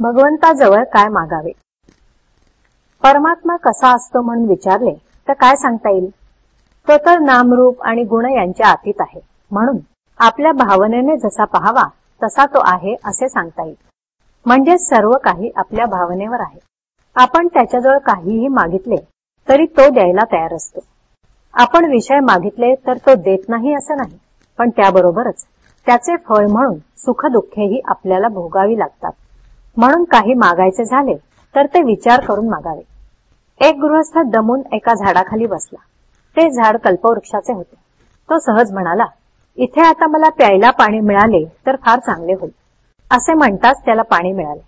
भगवंताजवळ काय मागावे? परमात्मा कसा असतो म्हणून विचारले तर काय सांगता येईल? तो तर नामरूप आणि गुण यांच्या आतीत आहे. म्हणून आपल्या भावनेने जसा पाहावा तसा तो आहे असे सांगता येईल. म्हणजे सर्व काही आपल्या भावनेवर आहे. आपण त्याच्याजवळ काहीही मागितले तरी तो द्यायला तयार असतो. आपण विषय मागितले तर तो देत नाही असं नाही. पण त्याबरोबरच त्याचे फळ म्हणून सुख दुःखेही आपल्याला भोगावी लागतात. म्हणून काही मागायचे झाले तर ते विचार करून मागावे. एक गृहस्थ दमून एका झाडाखाली बसला. ते झाड कल्पवृक्षाचे होते. तो सहज म्हणाला इथे आता मला प्यायला पाणी मिळाले तर फार चांगले होईल. असे म्हणताच त्याला पाणी मिळाले.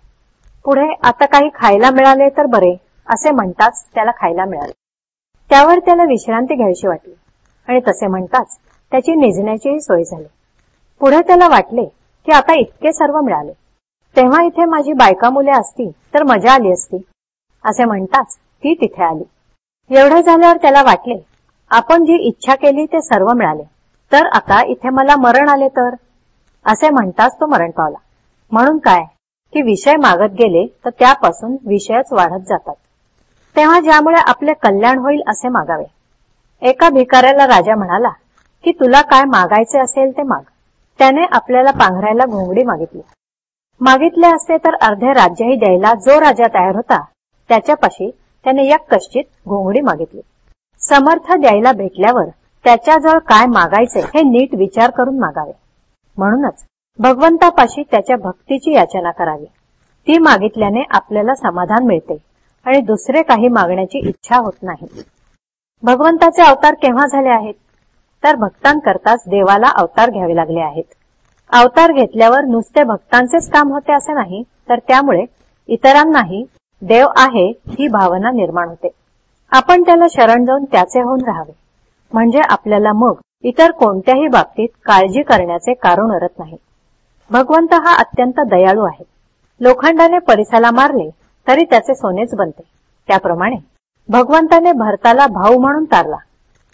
पुढे आता काही खायला मिळाले तर बरे असे म्हणताच त्याला खायला मिळाले. त्यावर त्याला विश्रांती घ्यायची वाटली. आणि तसे म्हणताच त्याची निजण्याचीही सोय झाली. पुढे त्याला वाटले की आता इतके सर्व मिळाले. तेव्हा इथे माझी बायका मुले असती तर मजा आली असती. असे म्हणताच ती तिथे आली. एवढे झाल्यावर त्याला वाटले आपण जी इच्छा केली ते सर्व मिळाले. तर आता इथे मला मरण आले तर? असे म्हणताच तो मरण पावला. म्हणून काय? की विषय मागत गेले तर त्यापासून विषयच वाढत जातात. तेव्हा ज्यामुळे आपले कल्याण होईल असे मागावे. एका भिकाऱ्याला राजा म्हणाला की तुला काय मागायचे असेल ते माग. त्याने आपल्याला पांघरायला घोंगडी मागितली. मागितले असते तर अर्धे राज्यही द्यायला जो राजा तयार होता त्याच्यापाशी त्याने एक कश्चित घोंगडी मागितली. समर्थ द्यायला भेटल्यावर त्याच्याजवळ काय मागायचे हे नीट विचार करून मागावे. म्हणूनच भगवंतापाशी त्याच्या भक्तीची याचना करावी. ती मागितल्याने आपल्याला समाधान मिळते आणि दुसरे काही मागण्याची इच्छा होत नाही. भगवंताचे अवतार केव्हा झाले आहेत? तर भक्तांकरताच देवाला अवतार घ्यावे लागले आहेत. अवतार घेतल्यावर नुसते भक्तांचेच काम होते असे नाही तर त्यामुळे इतरांनाही देव आहे ही भावना निर्माण होते. आपण त्याला शरण जाऊन त्याचे होऊन राहावे. म्हणजे आपल्याला मग इतर कोणत्याही बाबतीत काळजी करण्याचे कारण उरत नाही. भगवंत हा अत्यंत दयाळू आहे. लोखंडाने परिसाला मारले तरी त्याचे सोनेच बनते. त्याप्रमाणे भगवंताने भरताला भाऊ म्हणून तारला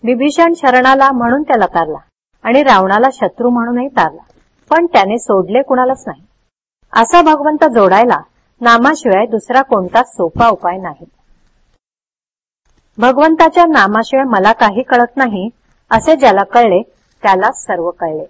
विभीषण शरणाला म्हणून त्याला तारला आणि रावणाला शत्रू म्हणूनही तारला. पण त्याने सोडले कुणालाच नाही. असा भगवंत जोडायला नामाशिवाय दुसरा कोणताच सोपा उपाय नाही. भगवंताच्या नामाशिवाय मला काही कळत नाही असे ज्याला कळले त्याला सर्व कळले.